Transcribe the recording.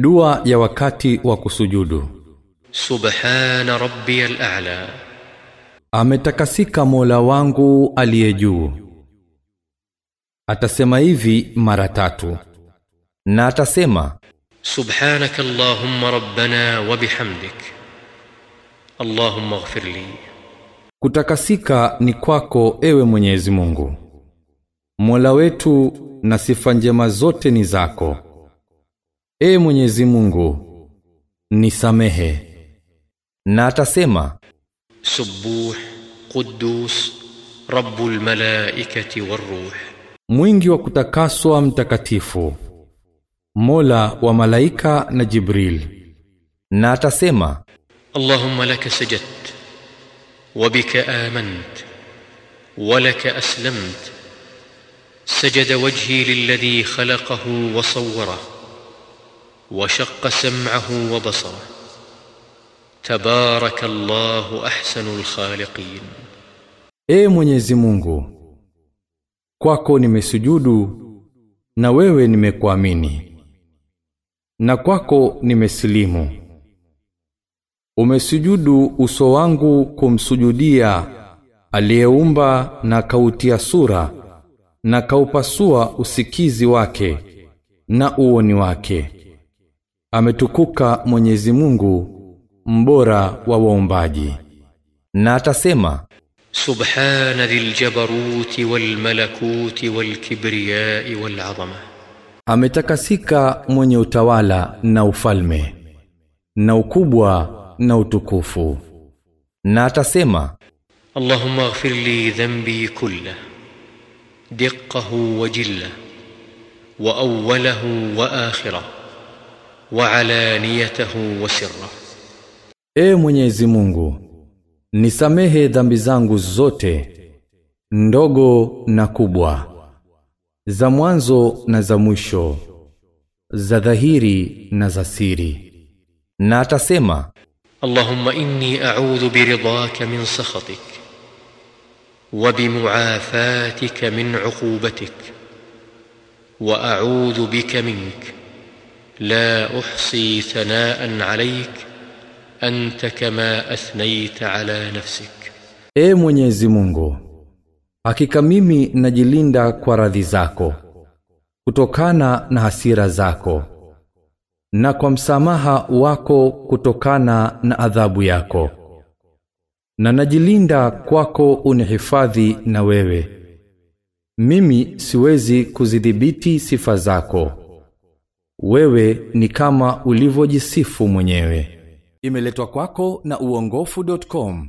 Dua ya wakati wa kusujudu. Subhana rabbiyal a'la, ametakasika Mola wangu aliye juu. Atasema hivi mara tatu, na atasema subhanaka allahumma rabbana wa bihamdik allahumma ighfir li. Kutakasika ni kwako ewe Mwenyezi Mungu, Mola wetu, na sifa njema zote ni zako E Mwenyezi Mungu, nisamehe. Na atasema Subuh Quddus Rabbul Malaikati Warruh, mwingi wa kutakaswa, mtakatifu, Mola wa malaika na Jibril. Na atasema Allahumma laka sajadt wa bika amant wa laka aslamt sajada wajhi lilladhi khalaqahu wa sawwarahu وشق سمعه وبصره تبارك الله أحسن الخالقين ee mwenyezi mungu kwako nimesujudu na wewe nimekuamini na kwako nimesilimu umesujudu uso wangu kumsujudia aliyeumba na kautia sura na kaupasua usikizi wake na uoni wake Ametukuka Mwenyezi Mungu mbora wa waombaji. Na atasema subhana dhil walmalakuti walkibriyai walazama, ametakasika mwenye utawala na ufalme na ukubwa na utukufu. Na atasema Allahumma ighfir li dhanbi kulla diqqahu wa jilla wa awwalahu wa akhirahu وعلانيته وسره Ee Mwenyezi Mungu nisamehe dhambi zangu zote ndogo na kubwa za mwanzo na za mwisho za dhahiri na za siri na atasema اللهم اني اعوذ برضاك من سخطك وبمعافاتك من عقوبتك واعوذ بك منك لا احصي ثناء عليك انت كما اثنيت على نفسك Ee Mwenyezi Mungu hakika mimi najilinda kwa radhi zako kutokana na hasira zako na kwa msamaha wako kutokana na adhabu yako na najilinda kwako unihifadhi na wewe mimi siwezi kuzidhibiti sifa zako wewe ni kama ulivyojisifu mwenyewe. Imeletwa kwako na uongofu.com